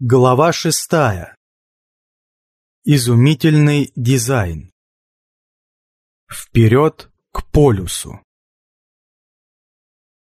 Глава шестая. Изумительный дизайн. Вперед к полюсу.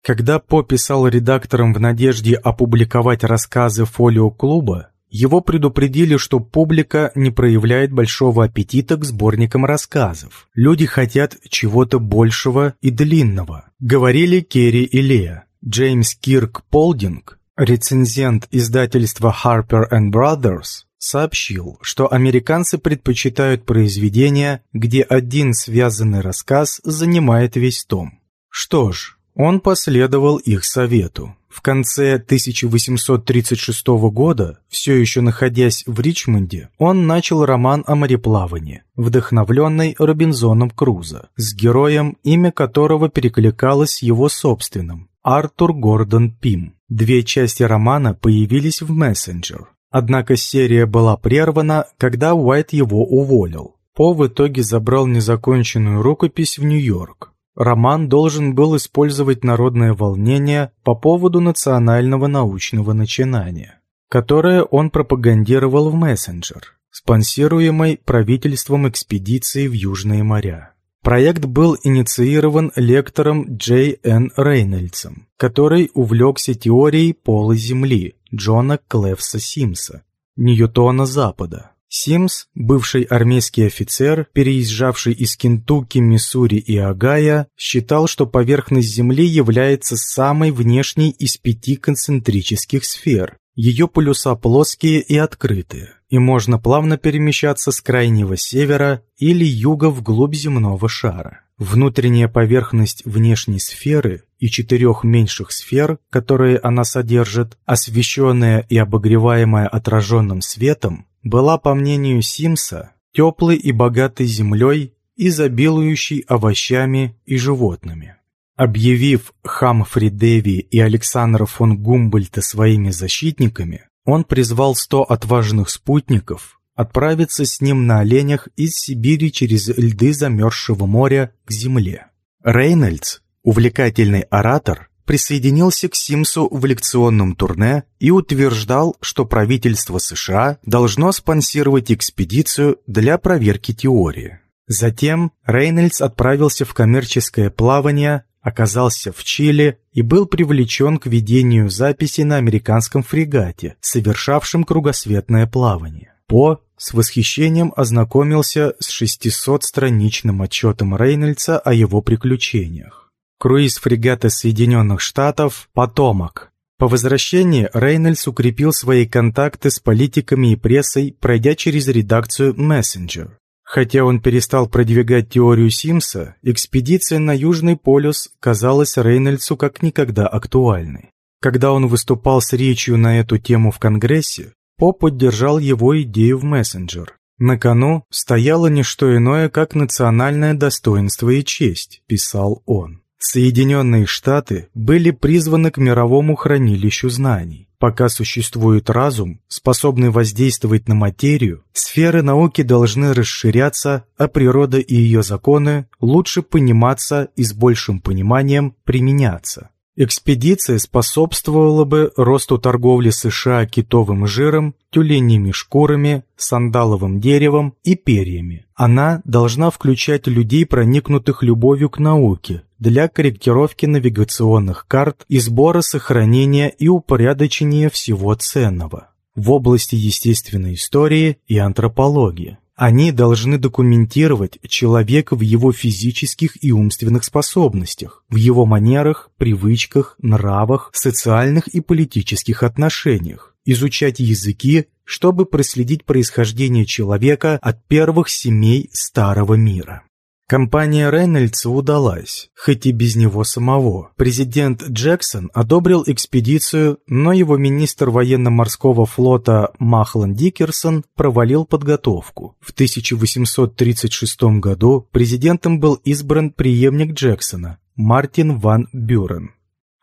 Когда По писал редакторам в надежде опубликовать рассказы фолио-клуба, его предупредили, что публика не проявляет большого аппетита к сборникам рассказов. Люди хотят чего-то большего и длинного, говорили Керри и Лея. Джеймс Кирк Полдинг Рецензент издательства Harper Brothers сообщил, что американцы предпочитают произведения, где один связанный рассказ занимает весь том. Что ж, он последовал их совету. В конце 1836 года, все еще находясь в Ричмонде, он начал роман о мореплавании, вдохновленный Робинзоном Крузо, с героем, имя которого перекликалось его собственным, Артур Гордон Пим. Две части романа появились в «Мессенджер». Однако серия была прервана, когда Уайт его уволил. По в итоге забрал незаконченную рукопись в Нью-Йорк. Роман должен был использовать народное волнение по поводу национального научного начинания, которое он пропагандировал в «Мессенджер», спонсируемой правительством экспедиции в Южные моря. Проект был инициирован лектором Джей Н. Рейнольдсом, который увлекся теорией пола Земли Джона Клевса Симса, Ньютона Запада. Симс, бывший армейский офицер, переезжавший из Кентукки, Миссури и Огайо, считал, что поверхность Земли является самой внешней из пяти концентрических сфер. Ее полюса плоские и открытые и можно плавно перемещаться с крайнего севера или юга вглубь земного шара. Внутренняя поверхность внешней сферы и четырех меньших сфер, которые она содержит, освещенная и обогреваемая отраженным светом, была, по мнению Симса, теплой и богатой землей, изобилующей овощами и животными. Объявив Хамфри Деви и Александра фон Гумбольта своими защитниками, он призвал сто отважных спутников отправиться с ним на оленях из Сибири через льды замерзшего моря к земле. Рейнольдс, увлекательный оратор, присоединился к Симсу в лекционном турне и утверждал, что правительство США должно спонсировать экспедицию для проверки теории. Затем Рейнольдс отправился в коммерческое плавание оказался в Чили и был привлечен к ведению записи на американском фрегате, совершавшем кругосветное плавание. По с восхищением ознакомился с 600-страничным отчетом Рейнольдса о его приключениях. Круиз фрегата Соединенных Штатов «Потомок». По возвращении Рейнольдс укрепил свои контакты с политиками и прессой, пройдя через редакцию Messenger. Хотя он перестал продвигать теорию Симса, экспедиция на Южный полюс казалась Рейнольдсу как никогда актуальной. Когда он выступал с речью на эту тему в Конгрессе, По поддержал его идею в мессенджер. «На кону стояло не что иное, как национальное достоинство и честь», – писал он. Соединенные Штаты были призваны к мировому хранилищу знаний. Пока существует разум, способный воздействовать на материю, сферы науки должны расширяться, а природа и ее законы лучше пониматься и с большим пониманием применяться. Экспедиция способствовала бы росту торговли США китовым жиром, тюленями шкурами, сандаловым деревом и перьями. Она должна включать людей, проникнутых любовью к науке, для корректировки навигационных карт и сбора, сохранения и упорядочения всего ценного в области естественной истории и антропологии. Они должны документировать человека в его физических и умственных способностях, в его манерах, привычках, нравах, социальных и политических отношениях, изучать языки, чтобы проследить происхождение человека от первых семей Старого мира. Компания Рейнольдса удалась, хоть и без него самого. Президент Джексон одобрил экспедицию, но его министр военно-морского флота Махлан Дикерсон провалил подготовку. В 1836 году президентом был избран преемник Джексона Мартин Ван Бюрен.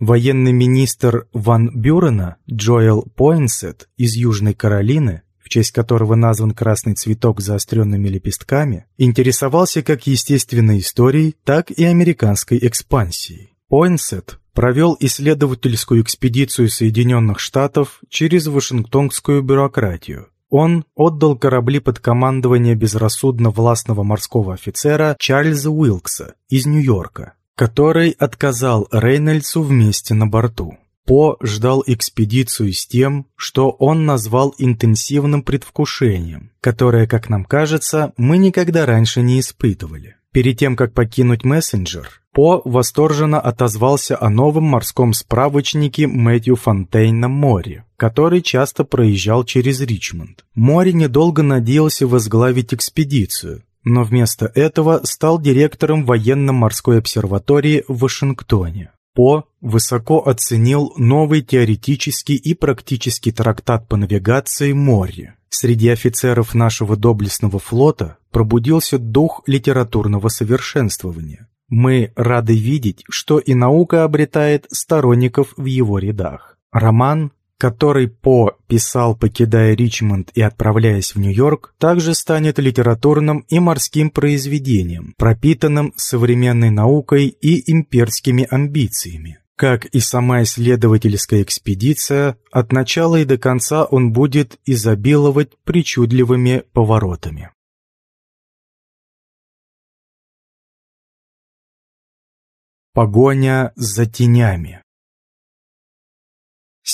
Военный министр Ван Бюрена Джоэл Пойнсет из Южной Каролины честь которого назван красный цветок с заостренными лепестками, интересовался как естественной историей, так и американской экспансией. Пойнсет провел исследовательскую экспедицию Соединенных Штатов через Вашингтонскую бюрократию. Он отдал корабли под командование безрассудно властного морского офицера Чарльза Уилкса из Нью-Йорка, который отказал Рейнольдсу вместе на борту. По ждал экспедицию с тем, что он назвал интенсивным предвкушением, которое, как нам кажется, мы никогда раньше не испытывали. Перед тем, как покинуть мессенджер, По восторженно отозвался о новом морском справочнике Мэтью Фонтейна «Море», который часто проезжал через Ричмонд. Море недолго надеялся возглавить экспедицию, но вместо этого стал директором военно-морской обсерватории в Вашингтоне. По высоко оценил новый теоретический и практический трактат по навигации «Море». Среди офицеров нашего доблестного флота пробудился дух литературного совершенствования. Мы рады видеть, что и наука обретает сторонников в его рядах. Роман который По писал, покидая Ричмонд и отправляясь в Нью-Йорк, также станет литературным и морским произведением, пропитанным современной наукой и имперскими амбициями. Как и сама исследовательская экспедиция, от начала и до конца он будет изобиловать причудливыми поворотами. Погоня за тенями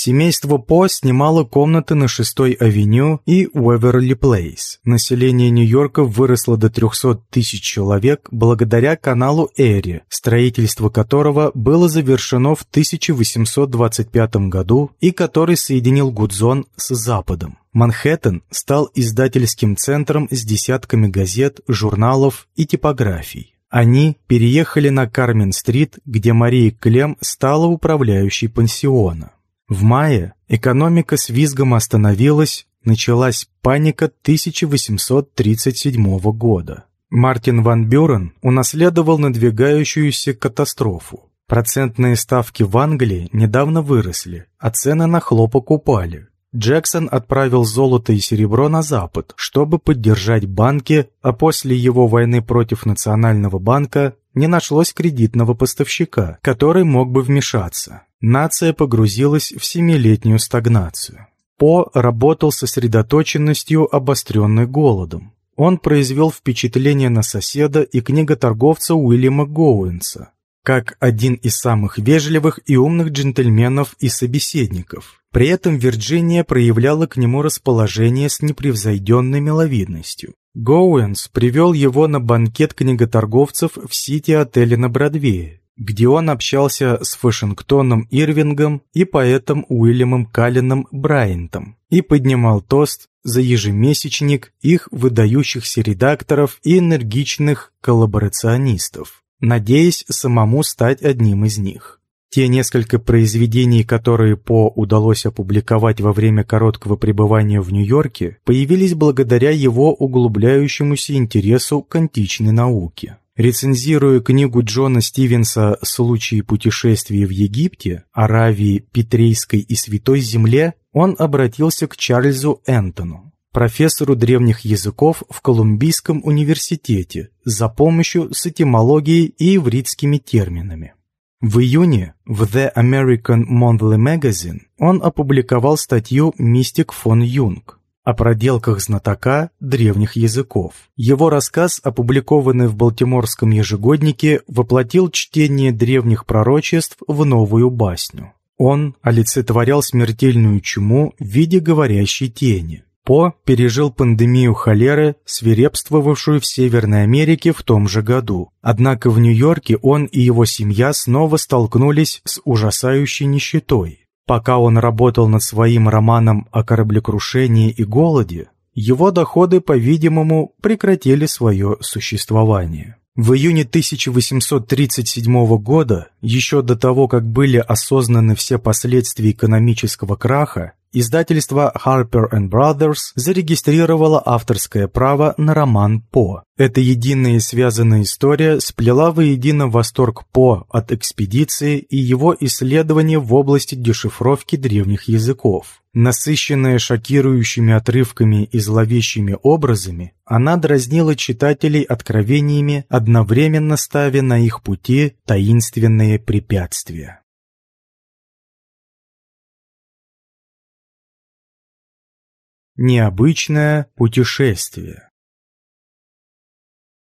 Семейство По снимало комнаты на 6-й авеню и Уэверли Плейс. Население Нью-Йорка выросло до 300 тысяч человек благодаря каналу Эри, строительство которого было завершено в 1825 году и который соединил Гудзон с Западом. Манхэттен стал издательским центром с десятками газет, журналов и типографий. Они переехали на Кармен-стрит, где Мария Клем стала управляющей пансиона. В мае экономика с визгом остановилась, началась паника 1837 года. Мартин Ван Бюрен унаследовал надвигающуюся катастрофу. Процентные ставки в Англии недавно выросли, а цены на хлопок упали. Джексон отправил золото и серебро на Запад, чтобы поддержать банки, а после его войны против Национального банка не нашлось кредитного поставщика, который мог бы вмешаться. Нация погрузилась в семилетнюю стагнацию. По работал сосредоточенностью, обостренной голодом. Он произвел впечатление на соседа и книготорговца Уильяма Гоуэнса, как один из самых вежливых и умных джентльменов и собеседников. При этом Вирджиния проявляла к нему расположение с непревзойденной миловидностью. Гоуэнс привел его на банкет книготорговцев в Сити-отеле на Бродвее, где он общался с Вашингтоном Ирвингом и поэтом Уильямом Каллином Брайантом и поднимал тост за ежемесячник их выдающихся редакторов и энергичных коллаборационистов надеясь самому стать одним из них. Те несколько произведений, которые По удалось опубликовать во время короткого пребывания в Нью-Йорке, появились благодаря его углубляющемуся интересу к античной науке. Рецензируя книгу Джона Стивенса «Случаи путешествий в Египте», Аравии, Петрейской и Святой Земле, он обратился к Чарльзу Энтону, профессору древних языков в Колумбийском университете за помощью с этимологией и ивритскими терминами. В июне в The American Monthly Magazine он опубликовал статью «Мистик фон Юнг» о проделках знатока древних языков. Его рассказ, опубликованный в Балтиморском ежегоднике, воплотил чтение древних пророчеств в новую басню. Он олицетворял смертельную чуму в виде говорящей тени. По пережил пандемию холеры, свирепствовавшую в Северной Америке в том же году. Однако в Нью-Йорке он и его семья снова столкнулись с ужасающей нищетой. Пока он работал над своим романом о кораблекрушении и голоде, его доходы, по-видимому, прекратили свое существование. В июне 1837 года, еще до того, как были осознаны все последствия экономического краха, Издательство Harper Brothers зарегистрировало авторское право на роман По. Эта единая и связанная история сплела воедино восторг По от экспедиции и его исследования в области дешифровки древних языков. Насыщенная шокирующими отрывками и зловещими образами, она дразнила читателей откровениями, одновременно ставя на их пути таинственные препятствия. Необычное путешествие.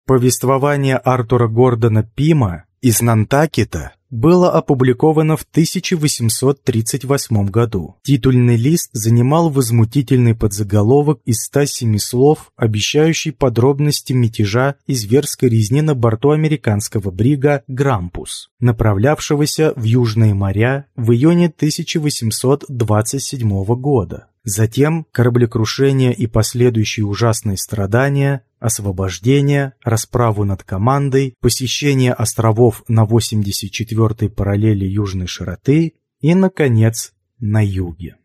Повествование Артура Гордона Пима из Нантакета было опубликовано в 1838 году. Титульный лист занимал возмутительный подзаголовок из 107 слов, обещающий подробности мятежа и зверской резни на борту американского брига «Грампус», направлявшегося в Южные моря в июне 1827 года. Затем кораблекрушение и последующие ужасные страдания, освобождение, расправу над командой, посещение островов на 84-й параллели южной широты и, наконец, на юге.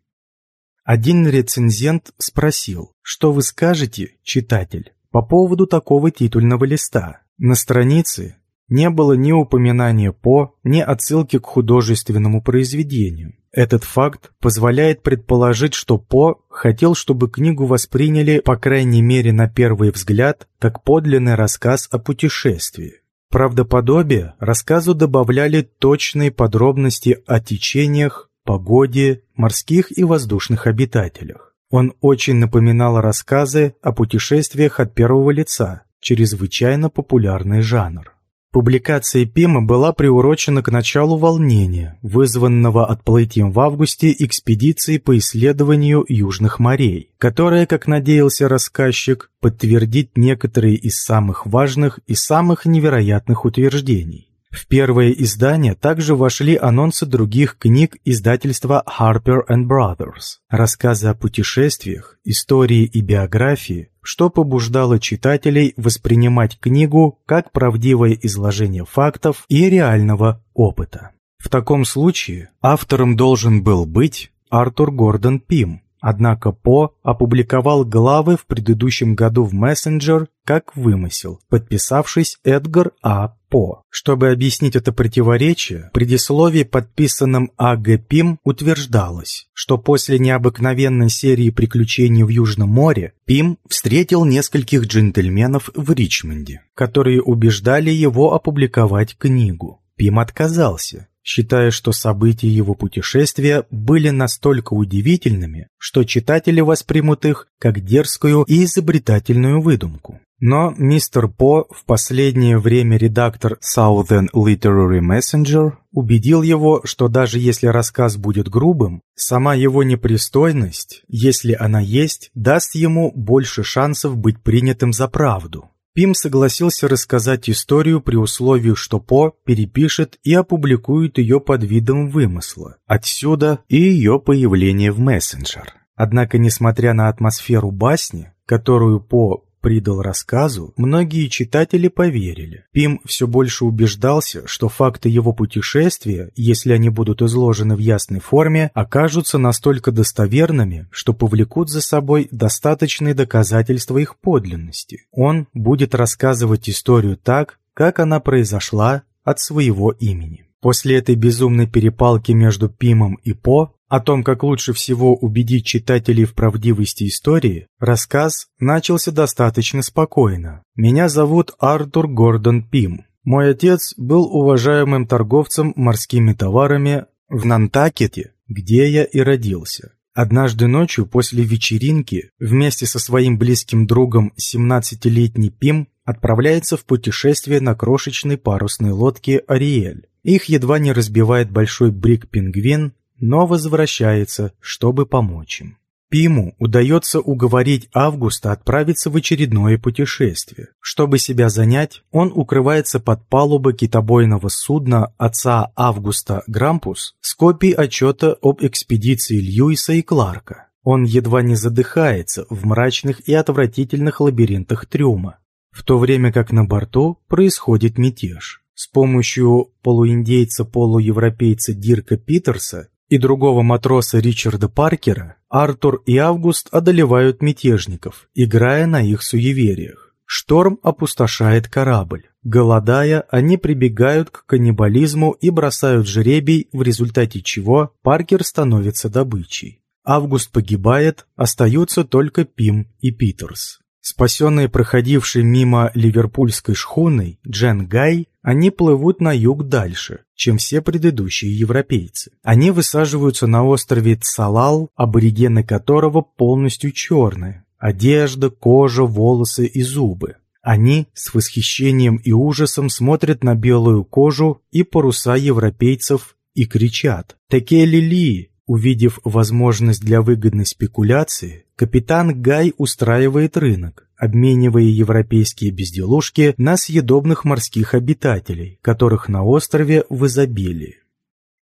Один рецензент спросил, что вы скажете, читатель, по поводу такого титульного листа. На странице не было ни упоминания По, ни отсылки к художественному произведению. Этот факт позволяет предположить, что По хотел, чтобы книгу восприняли, по крайней мере на первый взгляд, как подлинный рассказ о путешествии. Правдоподобие рассказу добавляли точные подробности о течениях, погоде, морских и воздушных обитателях. Он очень напоминал рассказы о путешествиях от первого лица, чрезвычайно популярный жанр. Публикация Пима была приурочена к началу волнения, вызванного отплытием в августе экспедиции по исследованию Южных морей, которая, как надеялся рассказчик, подтвердит некоторые из самых важных и самых невероятных утверждений. В первое издание также вошли анонсы других книг издательства Harper Brothers, рассказы о путешествиях, истории и биографии, что побуждало читателей воспринимать книгу как правдивое изложение фактов и реального опыта. В таком случае автором должен был быть Артур Гордон Пим, Однако По опубликовал главы в предыдущем году в Messenger как вымысел, подписавшись Эдгар А. По. Чтобы объяснить это противоречие, в предисловии, подписанном А.Г. Пим, утверждалось, что после необыкновенной серии приключений в Южном море Пим встретил нескольких джентльменов в Ричмонде, которые убеждали его опубликовать книгу. Пим отказался, считая, что события его путешествия были настолько удивительными, что читатели воспримут их как дерзкую и изобретательную выдумку. Но мистер По, в последнее время редактор Southern Literary Messenger, убедил его, что даже если рассказ будет грубым, сама его непристойность, если она есть, даст ему больше шансов быть принятым за правду. Пим согласился рассказать историю при условии, что По перепишет и опубликует ее под видом вымысла. Отсюда и ее появление в мессенджер. Однако, несмотря на атмосферу басни, которую По придал рассказу, многие читатели поверили. Пим все больше убеждался, что факты его путешествия, если они будут изложены в ясной форме, окажутся настолько достоверными, что повлекут за собой достаточные доказательства их подлинности. Он будет рассказывать историю так, как она произошла от своего имени. После этой безумной перепалки между Пимом и По о том, как лучше всего убедить читателей в правдивости истории, рассказ начался достаточно спокойно. Меня зовут Артур Гордон Пим. Мой отец был уважаемым торговцем морскими товарами в Нантакете, где я и родился. Однажды ночью после вечеринки вместе со своим близким другом 17-летний Пим отправляется в путешествие на крошечной парусной лодке «Ариэль». Их едва не разбивает большой брик-пингвин, но возвращается, чтобы помочь им. Пиму удается уговорить Августа отправиться в очередное путешествие. Чтобы себя занять, он укрывается под палубой китобойного судна отца Августа Грампус с копией отчета об экспедиции Льюиса и Кларка. Он едва не задыхается в мрачных и отвратительных лабиринтах трюма, в то время как на борту происходит мятеж. С помощью полуиндейца-полуевропейца Дирка Питерса и другого матроса Ричарда Паркера, Артур и Август одолевают мятежников, играя на их суевериях. Шторм опустошает корабль. Голодая, они прибегают к каннибализму и бросают жребий, в результате чего Паркер становится добычей. Август погибает, остаются только Пим и Питерс. Спасенные проходившей мимо ливерпульской шхуной Джен Гай, они плывут на юг дальше, чем все предыдущие европейцы. Они высаживаются на острове Цалал, аборигены которого полностью черные. Одежда, кожа, волосы и зубы. Они с восхищением и ужасом смотрят на белую кожу и паруса европейцев и кричат «Текели-ли!». Увидев возможность для выгодной спекуляции, капитан Гай устраивает рынок, обменивая европейские безделушки на съедобных морских обитателей, которых на острове в изобилии.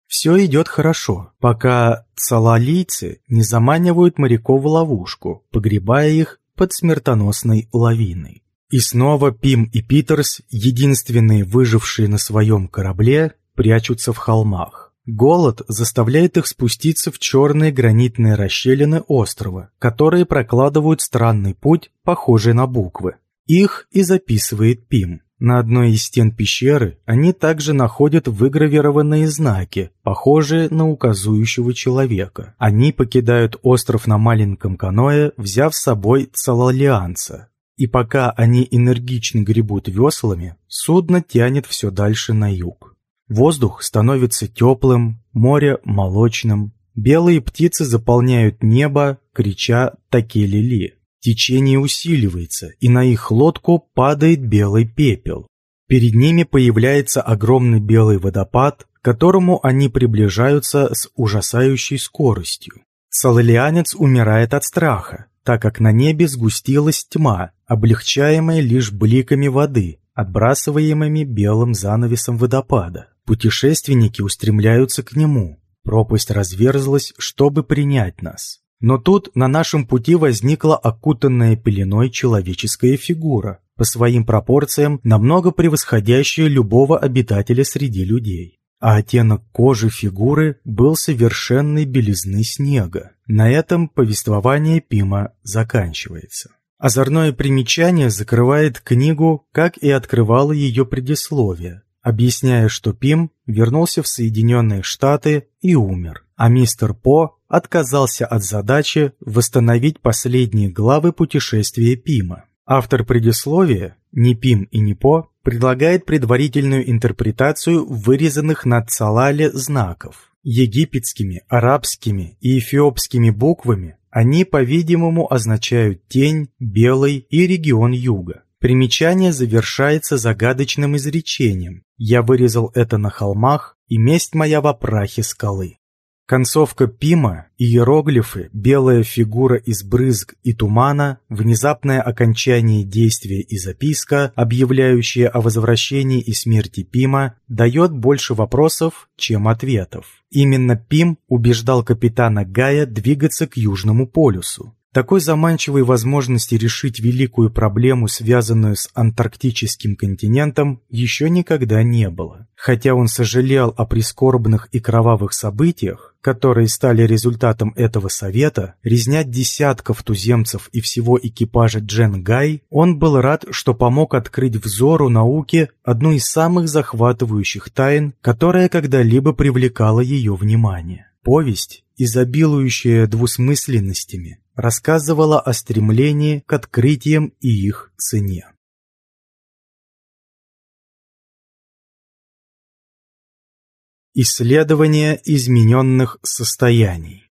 Все идет хорошо, пока салалийцы не заманивают моряков в ловушку, погребая их под смертоносной лавиной. И снова Пим и Питерс, единственные выжившие на своем корабле, прячутся в холмах. Голод заставляет их спуститься в черные гранитные расщелины острова, которые прокладывают странный путь, похожий на буквы. Их и записывает Пим. На одной из стен пещеры они также находят выгравированные знаки, похожие на указующего человека. Они покидают остров на маленьком каное, взяв с собой Цалалианца, и пока они энергично гребут веслами, судно тянет все дальше на юг. Воздух становится теплым, море молочным, белые птицы заполняют небо, крича «Такелили». Течение усиливается, и на их лодку падает белый пепел. Перед ними появляется огромный белый водопад, к которому они приближаются с ужасающей скоростью. Салалианец умирает от страха, так как на небе сгустилась тьма, облегчаемая лишь бликами воды, отбрасываемыми белым занавесом водопада. Путешественники устремляются к нему. Пропасть разверзлась, чтобы принять нас. Но тут на нашем пути возникла окутанная пеленой человеческая фигура, по своим пропорциям намного превосходящая любого обитателя среди людей а оттенок кожи фигуры был совершенной белизны снега. На этом повествование Пима заканчивается. Озорное примечание закрывает книгу, как и открывало ее предисловие, объясняя, что Пим вернулся в Соединенные Штаты и умер, а мистер По отказался от задачи восстановить последние главы путешествия Пима. Автор предисловия, не Пим и не По, предлагает предварительную интерпретацию вырезанных на Цалале знаков. Египетскими, арабскими и эфиопскими буквами они, по-видимому, означают тень, белый и регион юга. Примечание завершается загадочным изречением «Я вырезал это на холмах, и месть моя во прахе скалы». Концовка Пима, иероглифы, белая фигура из брызг и тумана, внезапное окончание действия и записка, объявляющая о возвращении и смерти Пима, дает больше вопросов, чем ответов. Именно Пим убеждал капитана Гая двигаться к Южному полюсу. Такой заманчивой возможности решить великую проблему, связанную с антарктическим континентом, еще никогда не было. Хотя он сожалел о прискорбных и кровавых событиях, которые стали результатом этого совета, резня десятков туземцев и всего экипажа Джен Гай, он был рад, что помог открыть взору науки одну из самых захватывающих тайн, которая когда-либо привлекала ее внимание. Повесть, изобилующая двусмысленностями, рассказывала о стремлении к открытиям и их цене. Исследование измененных состояний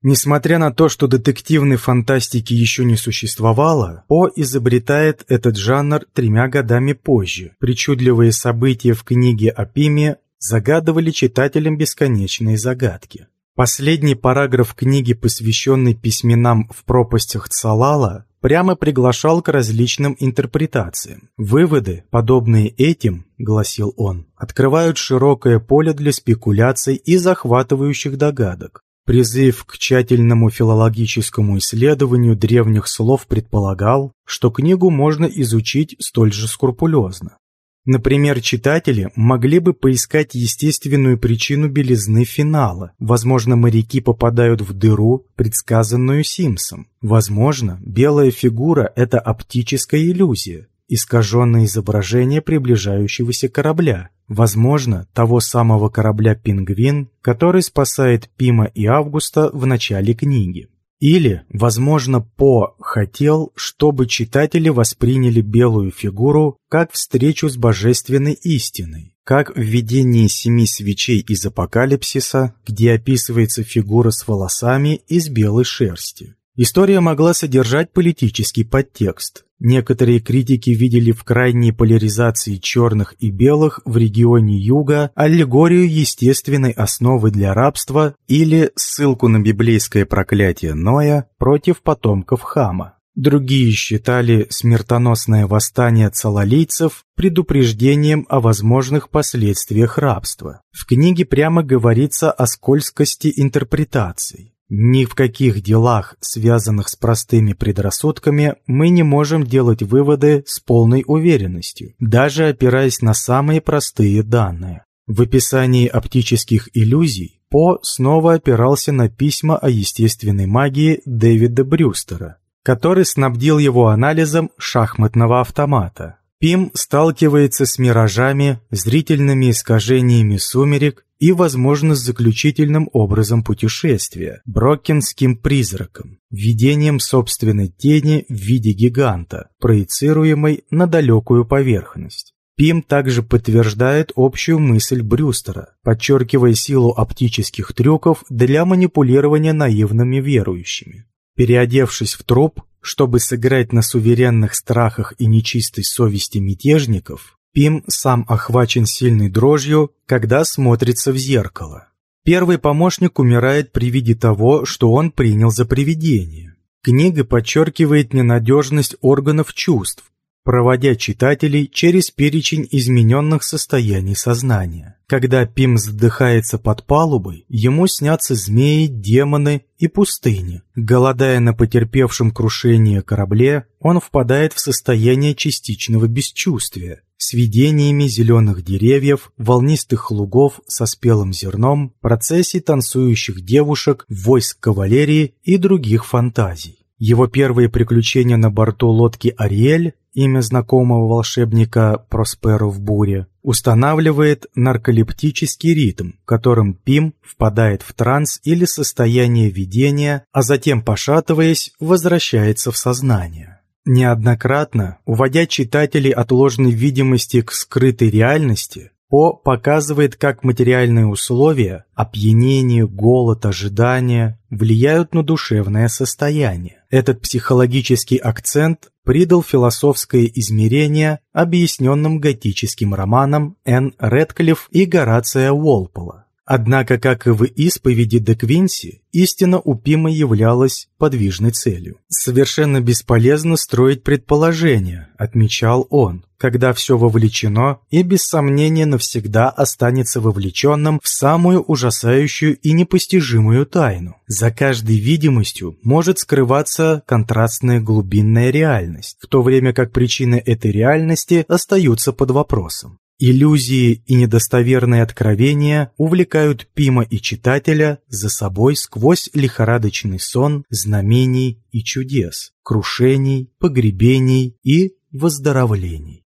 Несмотря на то, что детективной фантастики еще не существовало, По изобретает этот жанр тремя годами позже. Причудливые события в книге о Пиме загадывали читателям бесконечные загадки. Последний параграф книги, посвященный письменам в пропастях Цалала, прямо приглашал к различным интерпретациям. Выводы, подобные этим, гласил он, открывают широкое поле для спекуляций и захватывающих догадок. Призыв к тщательному филологическому исследованию древних слов предполагал, что книгу можно изучить столь же скрупулезно. Например, читатели могли бы поискать естественную причину белизны финала. Возможно, моряки попадают в дыру, предсказанную Симсом. Возможно, белая фигура – это оптическая иллюзия, искаженное изображение приближающегося корабля. Возможно, того самого корабля «Пингвин», который спасает Пима и Августа в начале книги. Или, возможно, По хотел, чтобы читатели восприняли белую фигуру как встречу с божественной истиной, как в видении семи свечей из апокалипсиса, где описывается фигура с волосами из белой шерсти. История могла содержать политический подтекст. Некоторые критики видели в крайней поляризации черных и белых в регионе Юга аллегорию естественной основы для рабства или ссылку на библейское проклятие Ноя против потомков Хама. Другие считали смертоносное восстание цалалийцев предупреждением о возможных последствиях рабства. В книге прямо говорится о скользкости интерпретаций. Ни в каких делах, связанных с простыми предрассудками, мы не можем делать выводы с полной уверенностью, даже опираясь на самые простые данные. В описании оптических иллюзий По снова опирался на письма о естественной магии Дэвида Брюстера, который снабдил его анализом шахматного автомата. Пим сталкивается с миражами, зрительными искажениями сумерек и, возможно, с заключительным образом путешествия – броккенским призраком, видением собственной тени в виде гиганта, проецируемой на далекую поверхность. Пим также подтверждает общую мысль Брюстера, подчеркивая силу оптических трюков для манипулирования наивными верующими. Переодевшись в труп, чтобы сыграть на суверенных страхах и нечистой совести мятежников, Пим сам охвачен сильной дрожью, когда смотрится в зеркало. Первый помощник умирает при виде того, что он принял за привидение. Книга подчеркивает ненадежность органов чувств, проводя читателей через перечень измененных состояний сознания. Когда Пим задыхается под палубой, ему снятся змеи, демоны и пустыни. Голодая на потерпевшем крушение корабле, он впадает в состояние частичного бесчувствия, с видениями зеленых деревьев, волнистых лугов со спелым зерном, процессий танцующих девушек, войск кавалерии и других фантазий. Его первые приключения на борту лодки «Ариэль» имя знакомого волшебника Просперу в буре, устанавливает нарколептический ритм, которым Пим впадает в транс или состояние видения, а затем, пошатываясь, возвращается в сознание. Неоднократно, уводя читателей от ложной видимости к скрытой реальности, по показывает, как материальные условия, опьянение, голод, ожидания влияют на душевное состояние. Этот психологический акцент придал философское измерение объясненным готическим романам Н. Редклифф и Горация Уолпола. Однако, как и в исповеди де Квинси, истина у Пима являлась подвижной целью. «Совершенно бесполезно строить предположения», — отмечал он, «когда все вовлечено и без сомнения навсегда останется вовлеченным в самую ужасающую и непостижимую тайну. За каждой видимостью может скрываться контрастная глубинная реальность, в то время как причины этой реальности остаются под вопросом. Иллюзии и недостоверные откровения увлекают Пима и читателя за собой сквозь лихорадочный сон знамений и чудес, крушений, погребений и выздоровлений.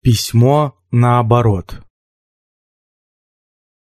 Письмо наоборот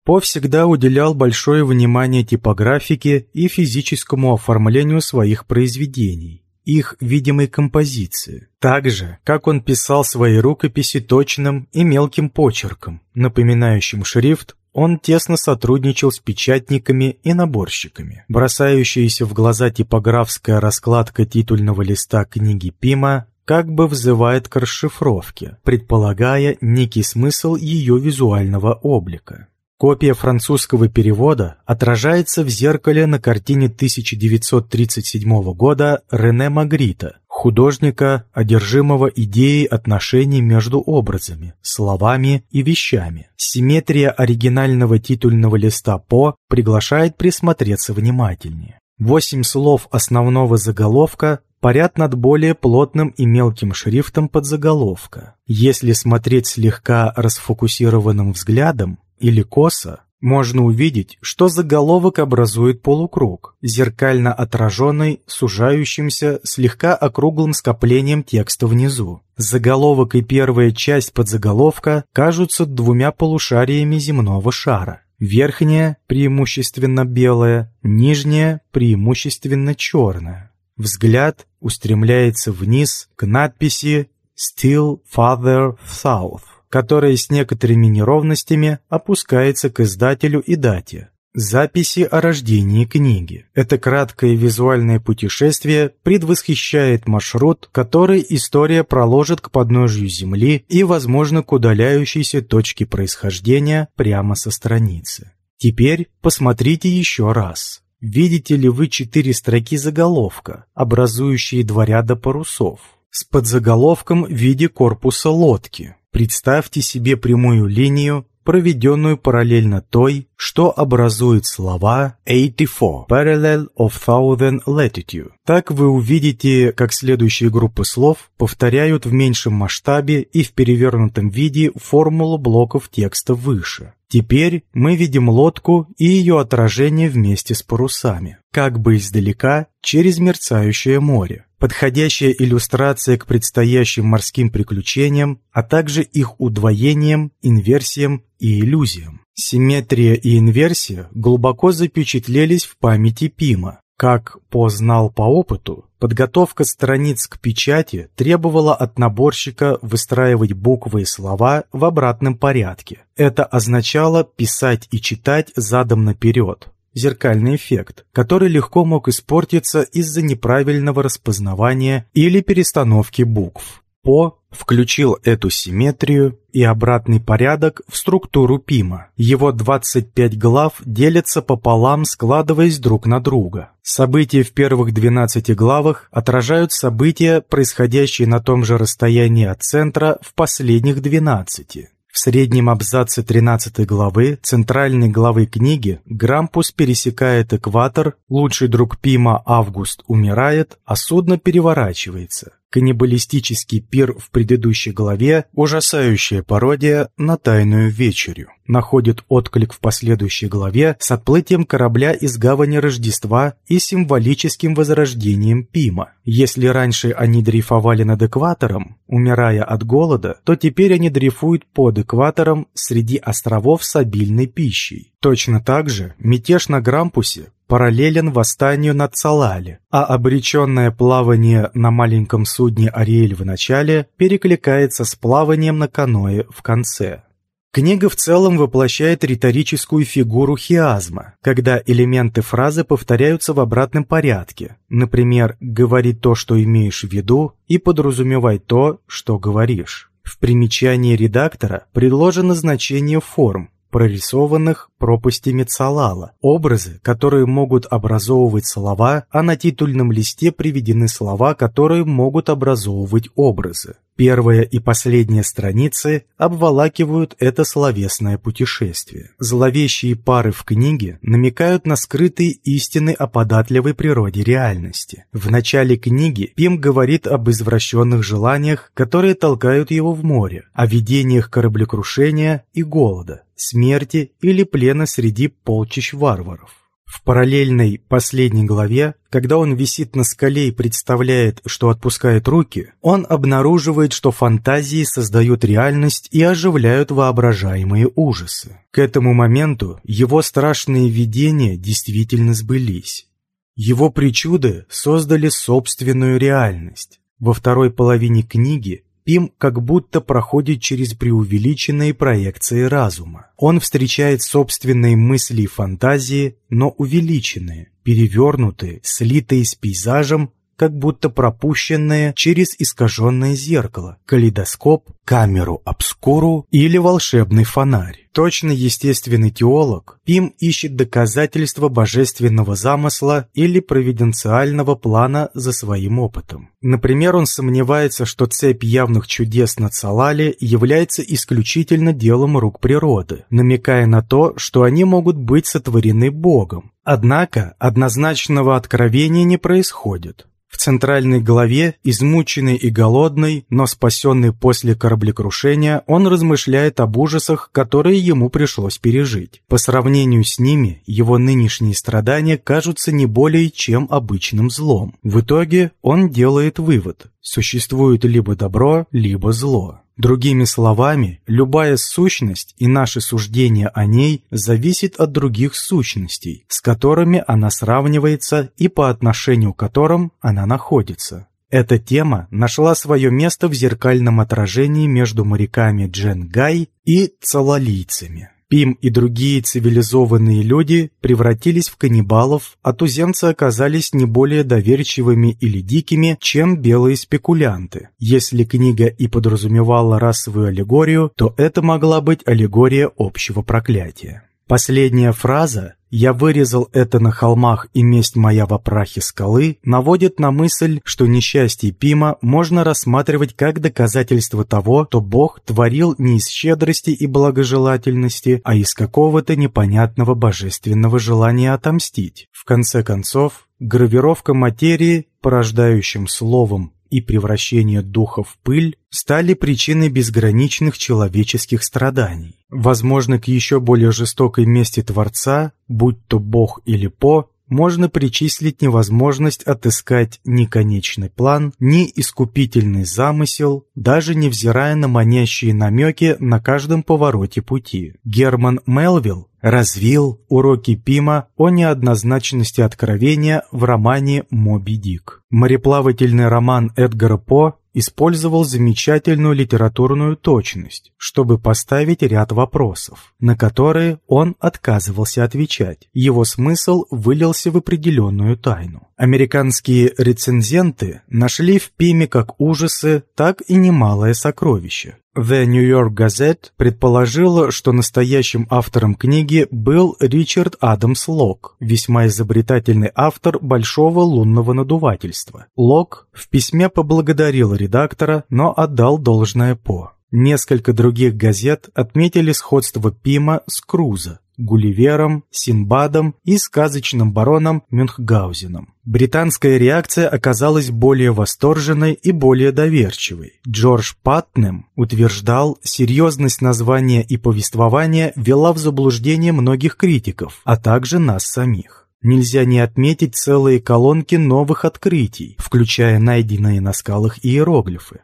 По всегда уделял большое внимание типографике и физическому оформлению своих произведений их видимой композиции. Так же, как он писал свои рукописи точным и мелким почерком, напоминающим шрифт, он тесно сотрудничал с печатниками и наборщиками. Бросающаяся в глаза типографская раскладка титульного листа книги Пима как бы взывает к расшифровке, предполагая некий смысл ее визуального облика. Копия французского перевода отражается в зеркале на картине 1937 года Рене Магрита, художника, одержимого идеей отношений между образами, словами и вещами. Симметрия оригинального титульного листа По приглашает присмотреться внимательнее. Восемь слов основного заголовка парят над более плотным и мелким шрифтом подзаголовка. Если смотреть слегка расфокусированным взглядом, или косо, можно увидеть, что заголовок образует полукруг, зеркально отраженный сужающимся слегка округлым скоплением текста внизу. Заголовок и первая часть подзаголовка кажутся двумя полушариями земного шара. верхняя преимущественно белая, нижняя преимущественно черная. Взгляд устремляется вниз к надписи «Still Farther South», которая с некоторыми неровностями опускается к издателю и дате. Записи о рождении книги. Это краткое визуальное путешествие предвосхищает маршрут, который история проложит к подножию Земли и, возможно, к удаляющейся точке происхождения прямо со страницы. Теперь посмотрите еще раз. Видите ли вы четыре строки заголовка, образующие два ряда парусов, с подзаголовком в виде корпуса лодки? Представьте себе прямую линию, проведенную параллельно той, что образует слова 84 Parallel of Thousand Latitude. Так вы увидите, как следующие группы слов повторяют в меньшем масштабе и в перевернутом виде формулу блоков текста выше. Теперь мы видим лодку и ее отражение вместе с парусами, как бы издалека через мерцающее море подходящая иллюстрация к предстоящим морским приключениям, а также их удвоениям, инверсиям и иллюзиям. Симметрия и инверсия глубоко запечатлелись в памяти Пима. Как познал по опыту, подготовка страниц к печати требовала от наборщика выстраивать буквы и слова в обратном порядке. Это означало писать и читать задом наперед, зеркальный эффект, который легко мог испортиться из-за неправильного распознавания или перестановки букв. По включил эту симметрию и обратный порядок в структуру Пима. Его 25 глав делятся пополам, складываясь друг на друга. События в первых 12 главах отражают события, происходящие на том же расстоянии от центра в последних 12. В среднем абзаце 13 главы центральной главы книги Грампус пересекает экватор, лучший друг Пима Август умирает, а судно переворачивается. Каннибалистический пир в предыдущей главе – ужасающая пародия на тайную вечерю. Находит отклик в последующей главе с отплытием корабля из гавани Рождества и символическим возрождением Пима. Если раньше они дрейфовали над экватором, умирая от голода, то теперь они дрейфуют под экватором среди островов с обильной пищей. Точно так же мятеж на Грампусе параллелен восстанию над Салали, а обреченное плавание на маленьком судне Ариэль в начале перекликается с плаванием на каное в конце. Книга в целом воплощает риторическую фигуру хиазма, когда элементы фразы повторяются в обратном порядке. Например, «говори то, что имеешь в виду» и «подразумевай то, что говоришь». В примечании редактора предложено значение форм, прорисованных пропастями Цалала, образы, которые могут образовывать слова, а на титульном листе приведены слова, которые могут образовывать образы. Первая и последняя страницы обволакивают это словесное путешествие. Зловещие пары в книге намекают на скрытые истины о податливой природе реальности. В начале книги Пим говорит об извращенных желаниях, которые толкают его в море, о видениях кораблекрушения и голода, смерти или плена среди полчищ варваров. В параллельной последней главе, когда он висит на скале и представляет, что отпускает руки, он обнаруживает, что фантазии создают реальность и оживляют воображаемые ужасы. К этому моменту его страшные видения действительно сбылись. Его причуды создали собственную реальность. Во второй половине книги Пим как будто проходит через преувеличенные проекции разума. Он встречает собственные мысли и фантазии, но увеличенные, перевернутые, слитые с пейзажем, как будто пропущенные через искаженное зеркало, калейдоскоп, камеру обскуру или волшебный фонарь. Точно естественный теолог, Пим ищет доказательства божественного замысла или провиденциального плана за своим опытом. Например, он сомневается, что цепь явных чудес на Цалале является исключительно делом рук природы, намекая на то, что они могут быть сотворены Богом. Однако однозначного откровения не происходит. В центральной главе, измученный и голодный, но спасенный после кораблекрушения, он размышляет об ужасах, которые ему пришлось пережить. По сравнению с ними, его нынешние страдания кажутся не более чем обычным злом. В итоге он делает вывод – существует либо добро, либо зло. Другими словами, любая сущность и наше суждение о ней зависит от других сущностей, с которыми она сравнивается и по отношению к которым она находится. Эта тема нашла свое место в зеркальном отражении между моряками Джен Гай и цалалийцами. Пим и другие цивилизованные люди превратились в каннибалов, а туземцы оказались не более доверчивыми или дикими, чем белые спекулянты. Если книга и подразумевала расовую аллегорию, то это могла быть аллегория общего проклятия. Последняя фраза «Я вырезал это на холмах и месть моя в опрахе скалы» наводит на мысль, что несчастье Пима можно рассматривать как доказательство того, что Бог творил не из щедрости и благожелательности, а из какого-то непонятного божественного желания отомстить. В конце концов, гравировка материи, порождающим словом и превращение духа в пыль стали причиной безграничных человеческих страданий. Возможно, к еще более жестокой мести Творца, будь то Бог или По, можно причислить невозможность отыскать ни конечный план, ни искупительный замысел, даже невзирая на манящие намеки на каждом повороте пути. Герман Мелвилл развил уроки Пима о неоднозначности откровения в романе «Моби Дик». Мореплавательный роман Эдгара По использовал замечательную литературную точность, чтобы поставить ряд вопросов, на которые он отказывался отвечать. Его смысл вылился в определенную тайну. Американские рецензенты нашли в Пиме как ужасы, так и немалое сокровище. The New York Gazette предположила, что настоящим автором книги был Ричард Адамс Лок, весьма изобретательный автор большого лунного надувательства. Лок в письме поблагодарил редактора, но отдал должное По. Несколько других газет отметили сходство Пима с Круза, Гулливером, Синбадом и сказочным бароном Мюнхгаузеном. Британская реакция оказалась более восторженной и более доверчивой. Джордж Паттнем утверждал, серьезность названия и повествования вела в заблуждение многих критиков, а также нас самих. Нельзя не отметить целые колонки новых открытий, включая найденные на скалах иероглифы.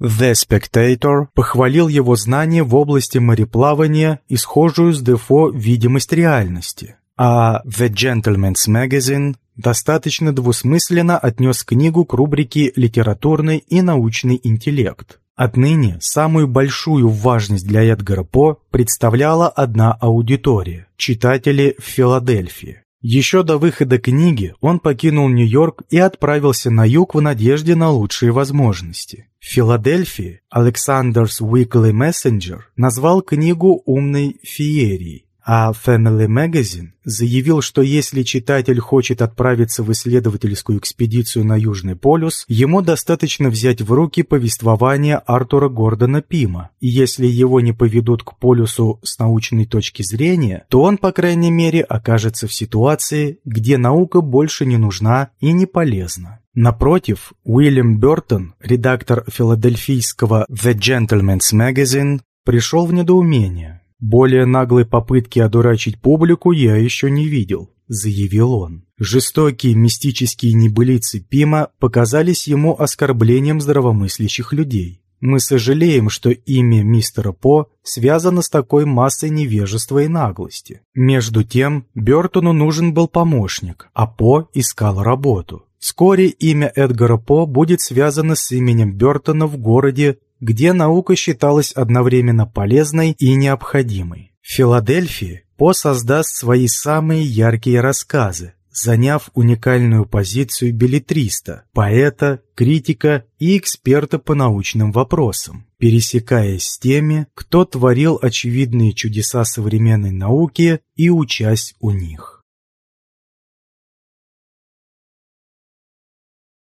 The Spectator похвалил его знания в области мореплавания и схожую с Дефо видимость реальности, а The Gentleman's Magazine достаточно двусмысленно отнес книгу к рубрике «Литературный и научный интеллект». Отныне самую большую важность для Эдгара По представляла одна аудитория – читатели в Филадельфии. Еще до выхода книги он покинул Нью-Йорк и отправился на юг в надежде на лучшие возможности. В Филадельфии Alexander's Weekly Messenger назвал книгу «умной феерией», а Family Magazine заявил, что если читатель хочет отправиться в исследовательскую экспедицию на Южный полюс, ему достаточно взять в руки повествование Артура Гордона Пима, и если его не поведут к полюсу с научной точки зрения, то он, по крайней мере, окажется в ситуации, где наука больше не нужна и не полезна. Напротив, Уильям Бертон, редактор филадельфийского The Gentleman's Magazine, пришел в недоумение. «Более наглой попытки одурачить публику я еще не видел», — заявил он. Жестокие мистические небылицы Пима показались ему оскорблением здравомыслящих людей. Мы сожалеем, что имя мистера По связано с такой массой невежества и наглости. Между тем, Бертону нужен был помощник, а По искал работу. Вскоре имя Эдгара По будет связано с именем Бертона в городе, где наука считалась одновременно полезной и необходимой. В Филадельфии По создаст свои самые яркие рассказы, заняв уникальную позицию билетриста, поэта, критика и эксперта по научным вопросам, пересекаясь с теми, кто творил очевидные чудеса современной науки и учась у них.